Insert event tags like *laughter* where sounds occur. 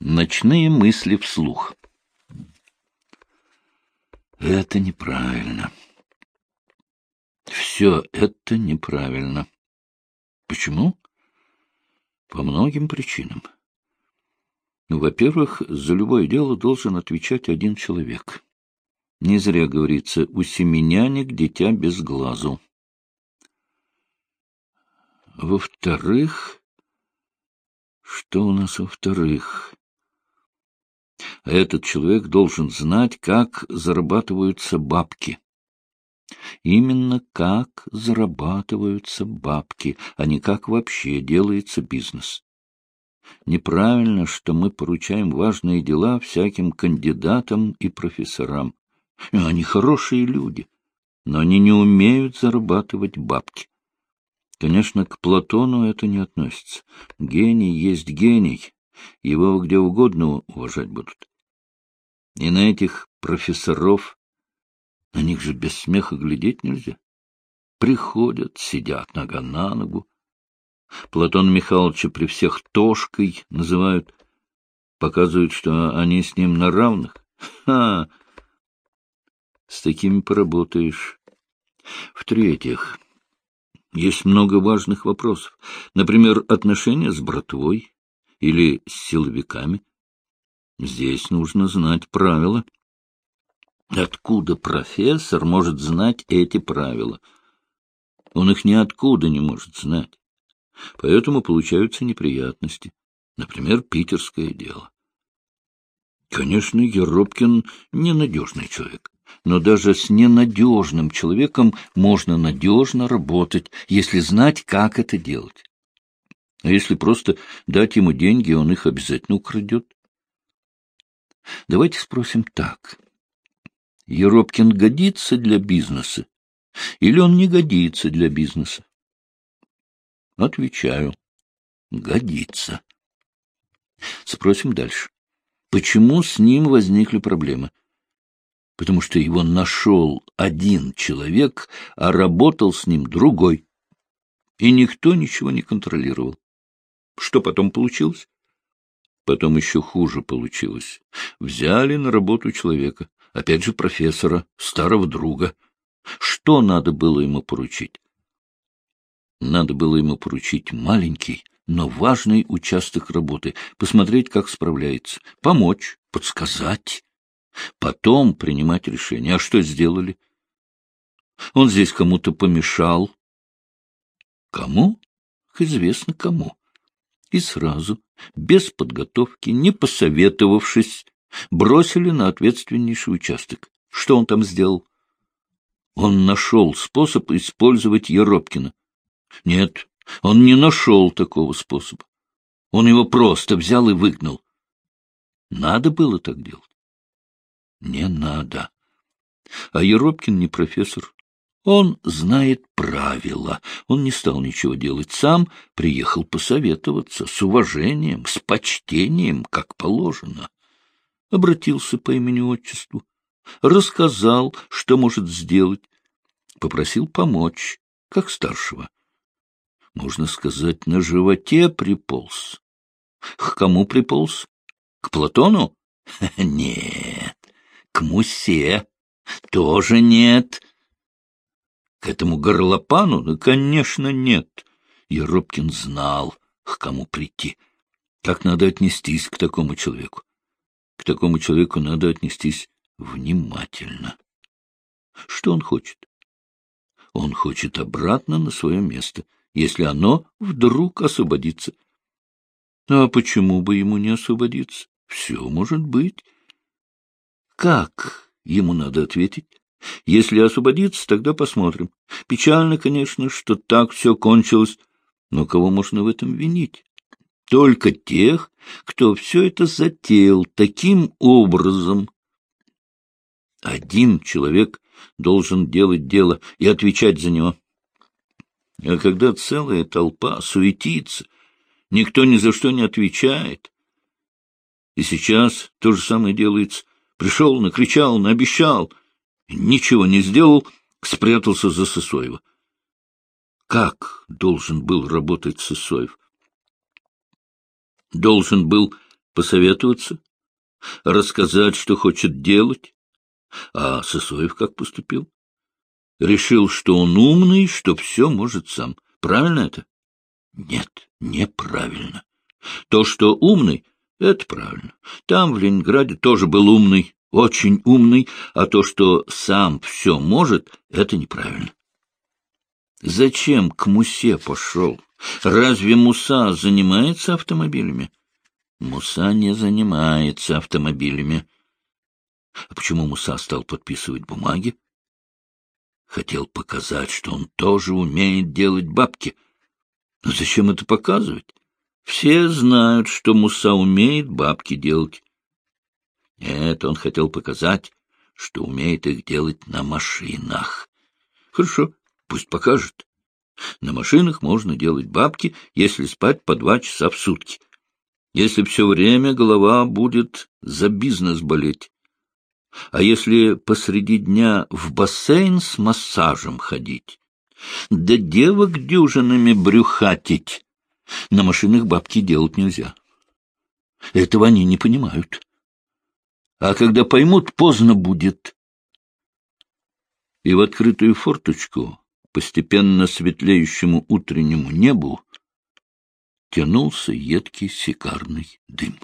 Ночные мысли вслух. Это неправильно. Все это неправильно. Почему? По многим причинам. Ну, во-первых, за любое дело должен отвечать один человек. Не зря говорится «у семеняник дитя без глазу». Во-вторых, что у нас во-вторых? Этот человек должен знать, как зарабатываются бабки. Именно как зарабатываются бабки, а не как вообще делается бизнес. Неправильно, что мы поручаем важные дела всяким кандидатам и профессорам. Они хорошие люди, но они не умеют зарабатывать бабки. Конечно, к Платону это не относится. Гений есть гений, его где угодно уважать будут. И на этих профессоров, на них же без смеха глядеть нельзя. Приходят, сидят нога на ногу. Платон Михайловича при всех Тошкой называют, показывают, что они с ним на равных. Ха! С такими поработаешь. В-третьих, есть много важных вопросов. Например, отношения с братвой или с силовиками. Здесь нужно знать правила. Откуда профессор может знать эти правила? Он их ниоткуда не может знать. Поэтому получаются неприятности. Например, питерское дело. Конечно, Еропкин ненадежный человек. Но даже с ненадежным человеком можно надежно работать, если знать, как это делать. А если просто дать ему деньги, он их обязательно украдет. Давайте спросим так. Еропкин годится для бизнеса или он не годится для бизнеса? Отвечаю. Годится. Спросим дальше. Почему с ним возникли проблемы? Потому что его нашел один человек, а работал с ним другой. И никто ничего не контролировал. Что потом получилось? Потом еще хуже получилось. Взяли на работу человека, опять же профессора, старого друга. Что надо было ему поручить? Надо было ему поручить маленький, но важный участок работы, посмотреть, как справляется, помочь, подсказать, потом принимать решение. А что сделали? Он здесь кому-то помешал. Кому? Известно кому и сразу, без подготовки, не посоветовавшись, бросили на ответственнейший участок. Что он там сделал? Он нашел способ использовать Еропкина. Нет, он не нашел такого способа. Он его просто взял и выгнал. Надо было так делать? Не надо. А Еропкин не профессор, он знает правила. Он не стал ничего делать сам, приехал посоветоваться с уважением, с почтением, как положено. Обратился по имени-отчеству, рассказал, что может сделать, попросил помочь, как старшего. Можно сказать, на животе приполз. К кому приполз? К Платону? *laughs* Нет. К Мусе? Тоже нет. К этому горлопану? Ну, конечно, нет. Еропкин знал, к кому прийти. Как надо отнестись к такому человеку? К такому человеку надо отнестись внимательно. Что он хочет? Он хочет обратно на свое место, если оно вдруг освободится. А почему бы ему не освободиться? Все может быть. Как ему надо ответить? Если освободится, тогда посмотрим. Печально, конечно, что так все кончилось, но кого можно в этом винить? Только тех, кто все это затеял таким образом. Один человек должен делать дело и отвечать за него. А когда целая толпа суетится, никто ни за что не отвечает. И сейчас то же самое делается. Пришел, накричал, наобещал — ничего не сделал, спрятался за Сысоева. Как должен был работать Сысоев? Должен был посоветоваться, рассказать, что хочет делать. А Сысоев как поступил? Решил, что он умный, что все может сам. Правильно это? Нет, неправильно. То, что умный, это правильно. Там, в Ленинграде, тоже был умный, очень умный, а то, что сам все может, это неправильно. Зачем к Мусе пошел? Разве Муса занимается автомобилями? Муса не занимается автомобилями. А почему Муса стал подписывать бумаги? Хотел показать, что он тоже умеет делать бабки. Но зачем это показывать? Все знают, что Муса умеет бабки делать. Нет, он хотел показать, что умеет их делать на машинах. Хорошо, пусть покажет. На машинах можно делать бабки, если спать по два часа в сутки. Если все время голова будет за бизнес болеть. А если посреди дня в бассейн с массажем ходить, да девок дюжинами брюхатить, на машинах бабки делать нельзя. Этого они не понимают. А когда поймут, поздно будет. И в открытую форточку, постепенно светлеющему утреннему небу, тянулся едкий сикарный дым.